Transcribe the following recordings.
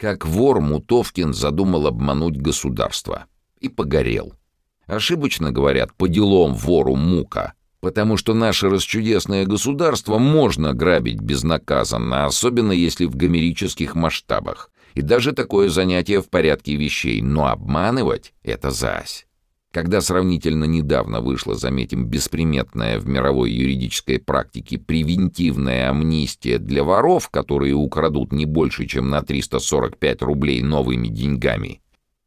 Как вор Мутовкин задумал обмануть государство. И погорел. Ошибочно говорят, по делам вору мука. Потому что наше расчудесное государство можно грабить безнаказанно, особенно если в гомерических масштабах. И даже такое занятие в порядке вещей. Но обманывать — это зась. Когда сравнительно недавно вышла, заметим, бесприметная в мировой юридической практике превентивная амнистия для воров, которые украдут не больше, чем на 345 рублей новыми деньгами,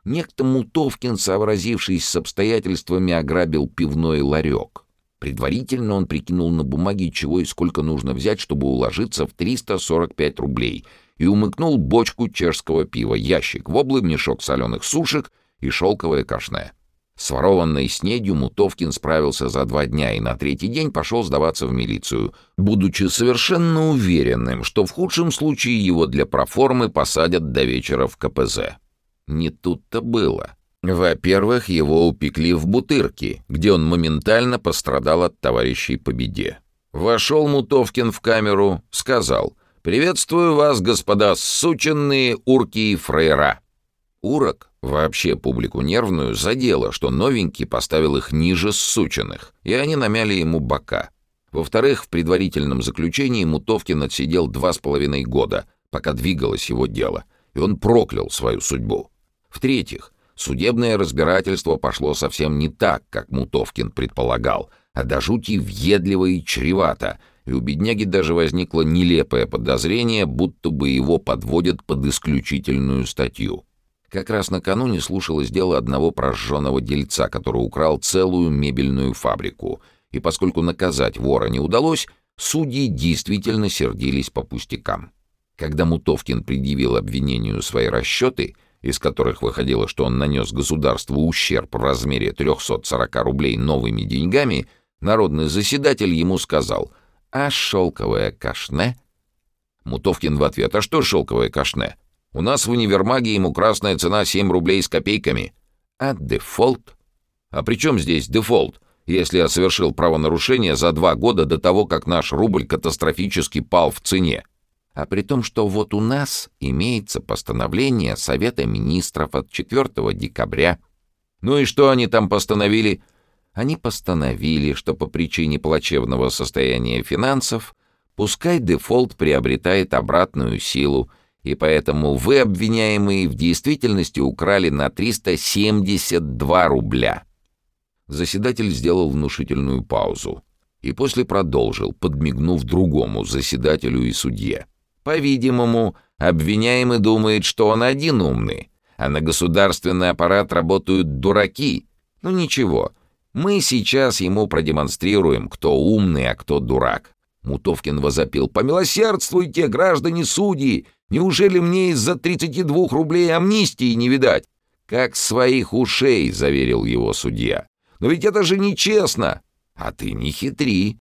некто Мутовкин, сообразившись с обстоятельствами, ограбил пивной ларек. Предварительно он прикинул на бумаге, чего и сколько нужно взять, чтобы уложиться в 345 рублей, и умыкнул бочку чешского пива, ящик воблы, мешок соленых сушек и шелковое кашне. С ворованной снедью Мутовкин справился за два дня и на третий день пошел сдаваться в милицию, будучи совершенно уверенным, что в худшем случае его для проформы посадят до вечера в КПЗ. Не тут-то было. Во-первых, его упекли в Бутырки, где он моментально пострадал от товарищей по беде. Вошел Мутовкин в камеру, сказал «Приветствую вас, господа сученные урки и фрейра». Урок, вообще публику нервную, задело, что новенький поставил их ниже сученных, и они намяли ему бока. Во-вторых, в предварительном заключении Мутовкин отсидел два с половиной года, пока двигалось его дело, и он проклял свою судьбу. В-третьих, судебное разбирательство пошло совсем не так, как Мутовкин предполагал, а до жути въедливо и чревато, и у бедняги даже возникло нелепое подозрение, будто бы его подводят под исключительную статью. Как раз накануне слушалось дело одного прожженного дельца, который украл целую мебельную фабрику. И поскольку наказать вора не удалось, судьи действительно сердились по пустякам. Когда Мутовкин предъявил обвинению свои расчеты, из которых выходило, что он нанес государству ущерб в размере 340 рублей новыми деньгами, народный заседатель ему сказал «А шелковое кашне?» Мутовкин в ответ «А что шелковое кашне?» У нас в универмаге ему красная цена 7 рублей с копейками. А дефолт? А при чем здесь дефолт, если я совершил правонарушение за два года до того, как наш рубль катастрофически пал в цене? А при том, что вот у нас имеется постановление Совета Министров от 4 декабря. Ну и что они там постановили? Они постановили, что по причине плачевного состояния финансов пускай дефолт приобретает обратную силу — и поэтому вы, обвиняемые, в действительности украли на 372 рубля». Заседатель сделал внушительную паузу и после продолжил, подмигнув другому заседателю и судье. «По-видимому, обвиняемый думает, что он один умный, а на государственный аппарат работают дураки. Ну ничего, мы сейчас ему продемонстрируем, кто умный, а кто дурак». Мутовкин возопил. «Помилосердствуйте, граждане судьи! Неужели мне из-за 32 рублей амнистии не видать? Как своих ушей, заверил его судья. Но ведь это же нечестно. А ты не хитри.